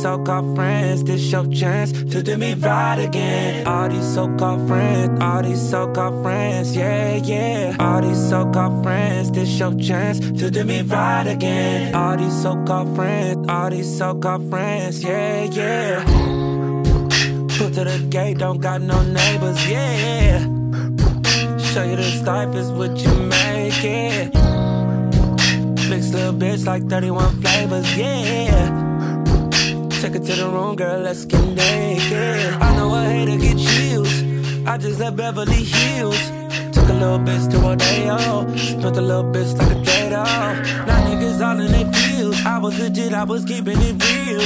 so-called friends, this your chance to do me right again. All these so-called friends, all these so-called friends, yeah, yeah. All these so-called friends, this your chance to do me right again. All these so-called friends, all these so-called friends, yeah, yeah. Put to the gate, don't got no neighbors, yeah. Show you this life is what you make it. Flicks little bitch like 31 flavors, yeah. Take it to the room, girl, let's get naked. I know I hate to get chills. I just left Beverly Hills. Took a little bitch to Rodeo. Spent a little bitch like a Jado. Now niggas all in their fields. I was legit, I was keeping it real.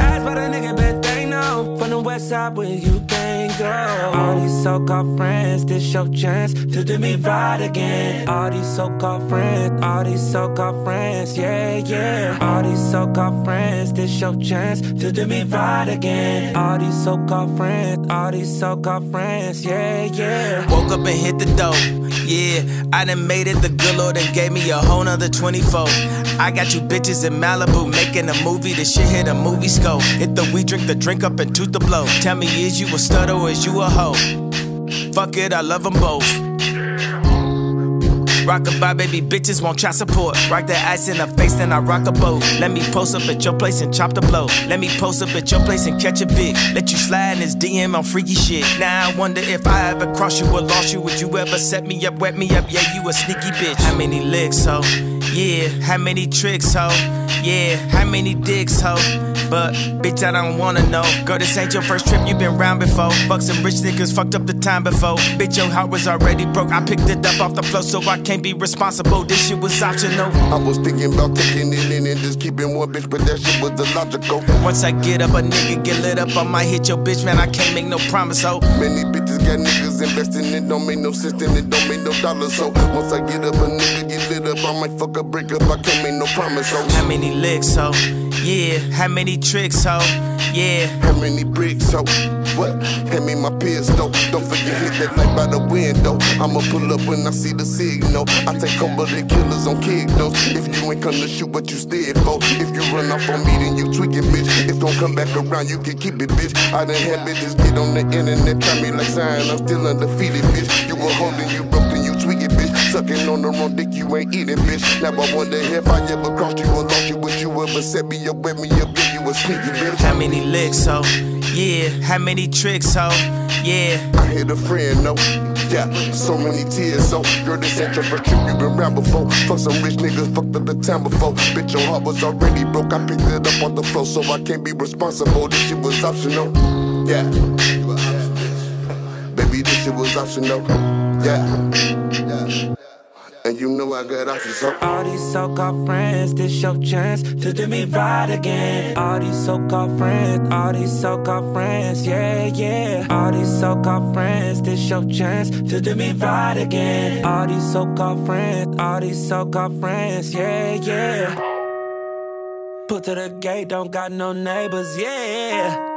Ask by the nigga, bet they know. From the west side where you can All these so called friends, this your chance to do me right again. All these so called friends, all these so called friends, yeah, yeah. All these so called friends, this your chance to do me right again. All these so called friends, all these so called friends, yeah, yeah. Woke up and hit the dough. Yeah, I done made it. The good Lord and gave me a whole nother 24. I got you bitches in Malibu making a movie. The shit hit a movie scope. Hit the we drink the drink up and tooth the blow. Tell me, is you a stud is you a hoe? Fuck it, I love them both. Rock Rockabye, baby, bitches want child support. Rock that ice in the face, then I rock a boat. Let me post up at your place and chop the blow. Let me post up at your place and catch a bit. Let you slide in his DM on freaky shit. Now I wonder if I ever cross you or lost you. Would you ever set me up, wet me up? Yeah, you a sneaky bitch. How many licks, ho? Yeah, how many tricks, ho? Yeah, how many dicks, ho? But bitch, I don't wanna know. Girl, this ain't your first trip, you been round before. Fuck some rich niggas, fucked up the time before. Bitch, your heart was already broke. I picked it up off the floor, so I can't be responsible. This shit was optional. I was thinking about taking it in and just keeping one bitch, but that shit was illogical. Once I get up, a nigga get lit up. I might hit your bitch, man. I can't make no promise, ho. Many bitches got niggas investing, it don't make no sense, then it don't make no dollars. So once I get up, a nigga get lit up, I might fuck a break up, I can't make no promise. So How many licks, ho? Yeah, how many tricks, ho? Yeah. how many bricks? So what? Hand me my pistol. Don't forget hit that light by the window. I'ma pull up when I see the signal. I take couple of killers on kick those. If you ain't come to shoot, what you scared for? If you run off on me, then you tweaking, bitch. If don't come back around, you can keep it, bitch. I done had bitches get on the internet, try me like sign. I'm still undefeated, bitch. You were holding, you broke, Sucking on the wrong dick, you ain't eating, bitch. Now I wonder if I ever crossed you or lost you. Would you ever set me up, wet me up, if you a sneaky, bitch? How many licks, ho? Yeah, how many tricks, ho? Yeah. I hit a friend, no. Yeah, so many tears, so girl, this ain't your first trip, you been round before. Fuck some rich niggas, fucked up the time before. Bitch, your heart was already broke. I picked it up on the floor, so I can't be responsible. This shit was optional. Yeah. Baby, this shit was optional. Yeah. And you know I got options, so. All these so-called friends, this your chance to do me right again. All these so-called friends, all these so-called friends, yeah, yeah. All these so-called friends, this your chance to do me right again. All these so-called friends, all these so-called friends, yeah, yeah. Put to the gate, don't got no neighbors, yeah.